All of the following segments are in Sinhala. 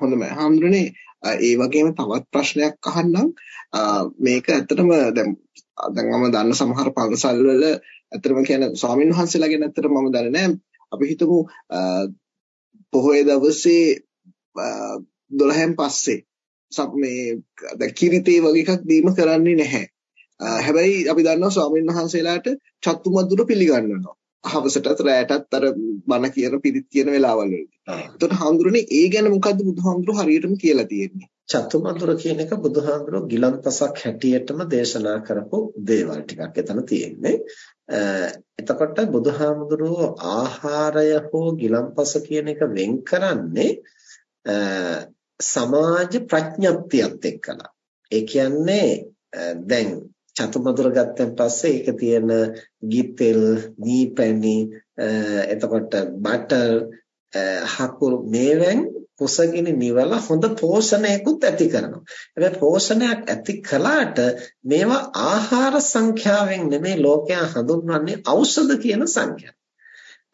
හොඳයි. හාමුදුරනේ ඒ වගේම තවත් ප්‍රශ්නයක් අහන්නම්. මේක ඇත්තටම දැන් දැන් මම දන්න සමහර පන්සල් වල ඇත්තටම කියන ස්වාමින් වහන්සේලා ගැන ඇත්තටම මම දන්නේ නැහැ. අපි හිතමු පොහොය දවසේ 12න් පස්සේ මේ දැන් කිරිතේ වගේ එකක් දීම කරන්නේ නැහැ. හැබැයි අපි දන්නවා ස්වාමීන් වහන්සේලාට චත්තු මధుර පිළිගන්නවා. හවසටත් රැයටත් අර බණ කියන පිරිත් කියන වෙලාවල් වලදී. එතකොට හාමුදුරනේ ඒ ගැන මොකද්ද බුදුහාමුදුරුවෝ හරියටම කියලා තියෙන්නේ? චතුමදුර කියන එක බුදුහාමුදුරුවෝ ගිලන්පසක් හැටියටම දේශනා කරපු දේවල් ටිකක් එතන තියෙන්නේ. එතකොට බුදුහාමුදුරුවෝ ආහාරය හෝ ගිලන්පස කියන එක වෙන් කරන්නේ සමාජ ප්‍රඥප්තියත් එක්කලා. ඒ කියන්නේ දැන් චතුමදුර ගත්තන් පස්සේ ඒක තියෙන ගිතෙල්, මීපැණි, එතකොට බටර්, හකුරු මේවෙන් කුසගිනි නිවලා හොඳ පෝෂණයකුත් ඇති කරනවා. හැබැයි පෝෂණයක් ඇති කළාට මේවා ආහාර සංඛ්‍යාවෙන් නෙමෙයි ලෝකයා හඳුන්වන්නේ ඖෂධ කියන සංඛ්‍යාව.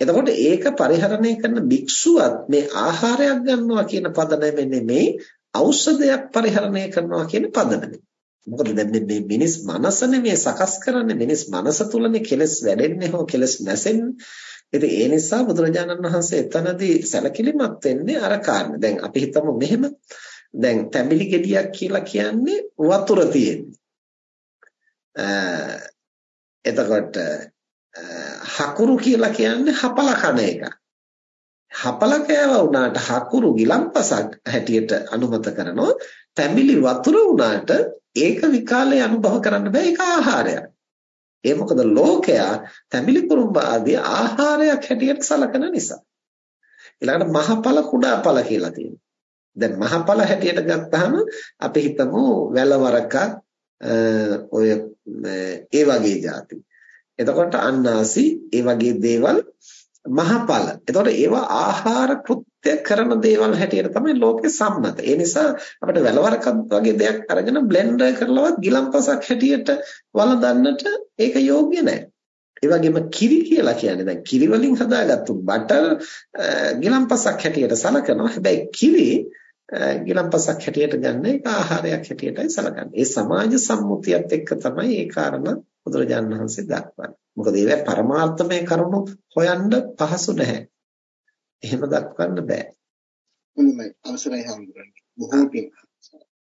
එතකොට ඒක පරිහරණය කරන භික්ෂුවත් මේ ආහාරයක් ගන්නවා කියන පදනමෙ නෙමෙයි ඖෂධයක් පරිහරණය කරනවා කියන පදනමෙ. මොකද දැන් මේ මිනිස් මනසනේ මේ සකස් කරන්නේ මිනිස් මනස තුලනේ කෙලස් වැඩෙන්නේ හෝ කෙලස් නැසෙන්නේ. ඉතින් ඒ නිසා බුදුරජාණන් වහන්සේ එතනදී සැලකිලිමත් වෙන්නේ අර කාරණේ. දැන් අපි හිතමු මෙහෙම. දැන් තැඹිලි ගෙඩියක් කියලා කියන්නේ වතුර තියෙන්නේ. එතකොට හකුරු කියලා කියන්නේ හපල කන එක. හපල කෑව වුණාට හකුරු ගිලම්පසක් හැටියට අනුමත කරනවා. තැඹිලි වතුර වුණාට ඒක විකාලේ අනුභව කරන්න බෑ ඒක ආහාරයක්. ඒ මොකද ලෝකයා තැඹිලි කුරුම්බ ආදී ආහාරයක් හැටියට සලකන නිසා. ඊළඟට මහපල කුඩාපල කියලා තියෙනවා. දැන් මහපල හැටියට ගත්තාම අපි හිතමු වැලවරක ඔය ඒ වගේ જાති. එතකොට අන්නාසි ඒ වගේ දේවල් මහපල. එතකොට ඒවා ආහාර කෘත්‍ය කරන දේවල් හැටියට තමයි ලෝකේ සම්මත. ඒ නිසා අපිට වැලවරක වගේ දෙයක් අරගෙන බ්ලෙන්ඩර් කරලවත් ගිලම්පසක් හැටියට වළඳන්නට ඒක යෝග්‍ය නැහැ. ඒ වගේම කිරි කියලා කියන්නේ දැන් කිරි වලින් හදාගත්තු බටර් ගිලම්පසක් හැටියට සලකනවා. හැබැයි කිරි ගිලම්පසක් හැටියට ගන්න ඒක ආහාරයක් හැටියටයි සලකන්නේ. ඒ සමාජ සම්මුතියත් එක්ක තමයි ඒ කාරණා බුදුරජාණන් වහන්සේ දක්වන්නේ. මොකද ඒවා පරමාර්ථමය කරුණු හොයන්න පහසු නැහැ. එහෙම දක්වන්න බෑ. හොඳයි අවසරයි හඳුරන්නේ. බොහෝ පිං.